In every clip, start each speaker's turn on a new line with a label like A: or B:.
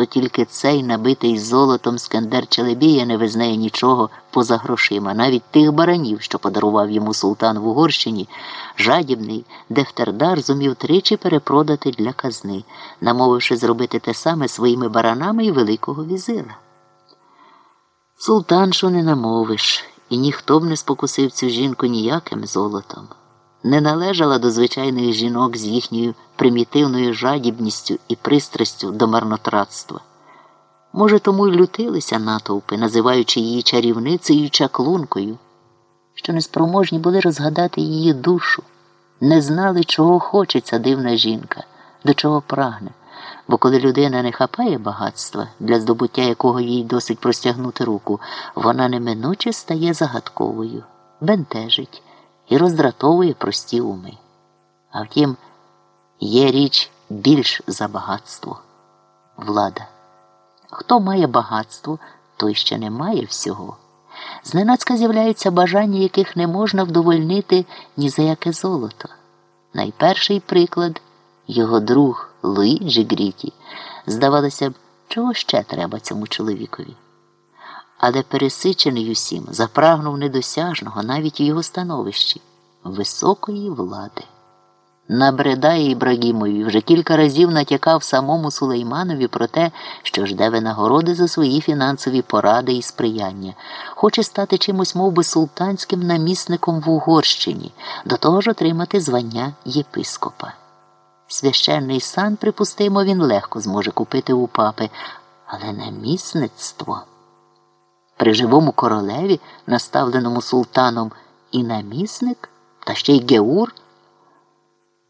A: то тільки цей набитий золотом скандер Челебія не визнає нічого поза грошима, навіть тих баранів, що подарував йому султан в Угорщині, жадібний Дефтердар зумів тричі перепродати для казни, намовивши зробити те саме своїми баранами і Великого візира. Султан, що не намовиш, і ніхто б не спокусив цю жінку ніяким золотом не належала до звичайних жінок з їхньою примітивною жадібністю і пристрастю до марнотратства. Може, тому й лютилися натовпи, називаючи її чарівницею чаклункою, що неспроможні були розгадати її душу, не знали, чого хоче ця дивна жінка, до чого прагне. Бо коли людина не хапає багатства, для здобуття якого їй досить простягнути руку, вона неминуче стає загадковою, бентежить і роздратовує прості уми. А втім, є річ більш за багатство влада. Хто має багатство, той ще не має всього. Зненацька з'являються бажання, яких не можна вдовольнити ні за яке золото. Найперший приклад його друг Луїджі Гріті, здавалося б, чого ще треба цьому чоловікові але пересичений усім запрагнув недосяжного навіть у його становищі високої влади. Набридає Ібрагімові вже кілька разів натякав самому Сулейманові про те, що жде винагороди за свої фінансові поради і сприяння, хоче стати чимось мов би, султанським намісником в Угорщині, до того ж отримати звання єпископа. Священний сан, припустимо, він легко зможе купити у папи, але намісництво при живому королеві, наставленому султаном, і намісник, та ще й Геур.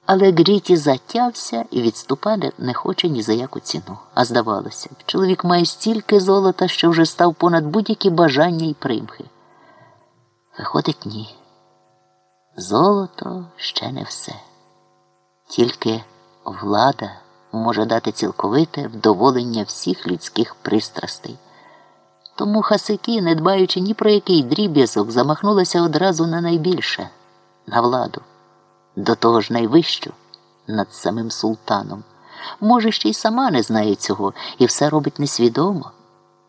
A: Але Гріті затявся і відступати не хоче ні за яку ціну. А здавалося, чоловік має стільки золота, що вже став понад будь-які бажання і примхи. Виходить, ні. Золото ще не все. Тільки влада може дати цілковите вдоволення всіх людських пристрастей. Тому хасики, не дбаючи ні про який дріб'язок, замахнулися одразу на найбільше на владу, до того ж найвищу над самим султаном. Може, ще й сама не знає цього і все робить несвідомо.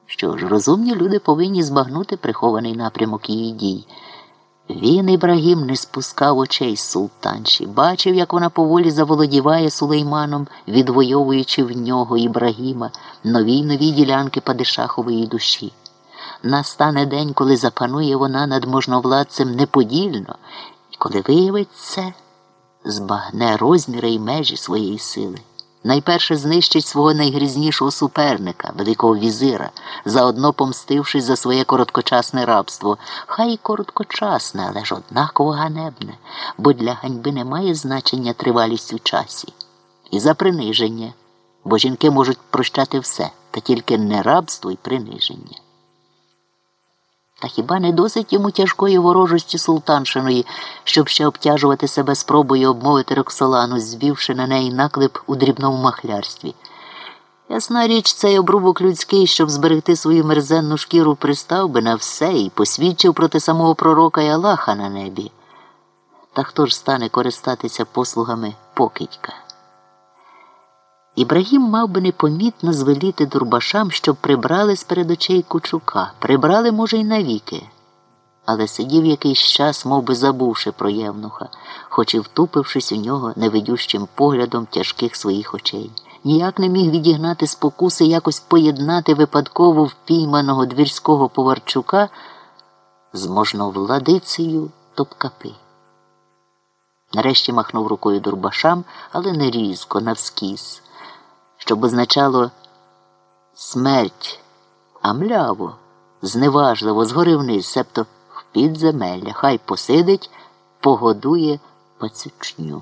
A: Що ж, розумні люди повинні збагнути прихований напрямок її дій. Він, Ібрагім, не спускав очей з султанші, бачив, як вона поволі заволодіває сулейманом, відвоюючи в нього Ібрагіма нові нові ділянки падишахової душі. Настане день, коли запанує вона над можновладцем неподільно, і коли виявить це, збагне розміри й межі своєї сили. Найперше знищить свого найгрізнішого суперника, Великого візира, заодно помстившись за своє короткочасне рабство. Хай і короткочасне, але ж однаково ганебне, бо для ганьби немає значення тривалість у часі. І за приниження, бо жінки можуть прощати все, та тільки не рабство і приниження. Та хіба не досить йому тяжкої ворожості султаншиної, щоб ще обтяжувати себе спробою обмовити Роксолану, звівши на неї наклеп у дрібному махлярстві? Ясна річ, цей обрубок людський, щоб зберегти свою мерзенну шкіру, пристав би на все і посвідчив проти самого пророка і Аллаха на небі. Та хто ж стане користатися послугами покидька? Ібрагім мав би непомітно звеліти дурбашам, щоб прибрали з перед очей кучука, прибрали, може, й навіки. Але сидів якийсь час, мов би забувши про євнуха, хоч і втупившись у нього невидющим поглядом тяжких своїх очей. Ніяк не міг відігнати спокуси якось поєднати випадково впійманого двірського поварчука з можновладицею топкапи. Нарешті махнув рукою дурбашам, але не різко, навскіз щоб означало смерть, а мляво, зневажливо, згори вниз, себто в підземелля, хай посидить, погодує пацючню.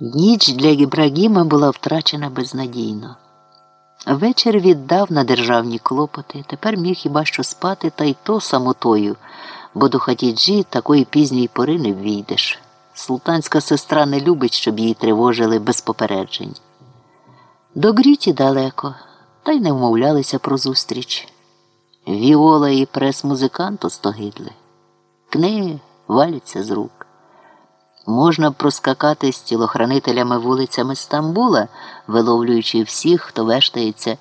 A: Ніч для Ібрагіма була втрачена безнадійно. Вечір віддав на державні клопоти, тепер міг хіба що спати, та й то самотою, бо до хатіджі такої пізньої пори не ввійдеш. Султанська сестра не любить, щоб її тривожили без попереджень. До Гріті далеко, та й не вмовлялися про зустріч. Віола і прес-музикант остогидли. Книги валяться з рук. Можна проскакати з тілохранителями вулицями Стамбула, виловлюючи всіх, хто вештається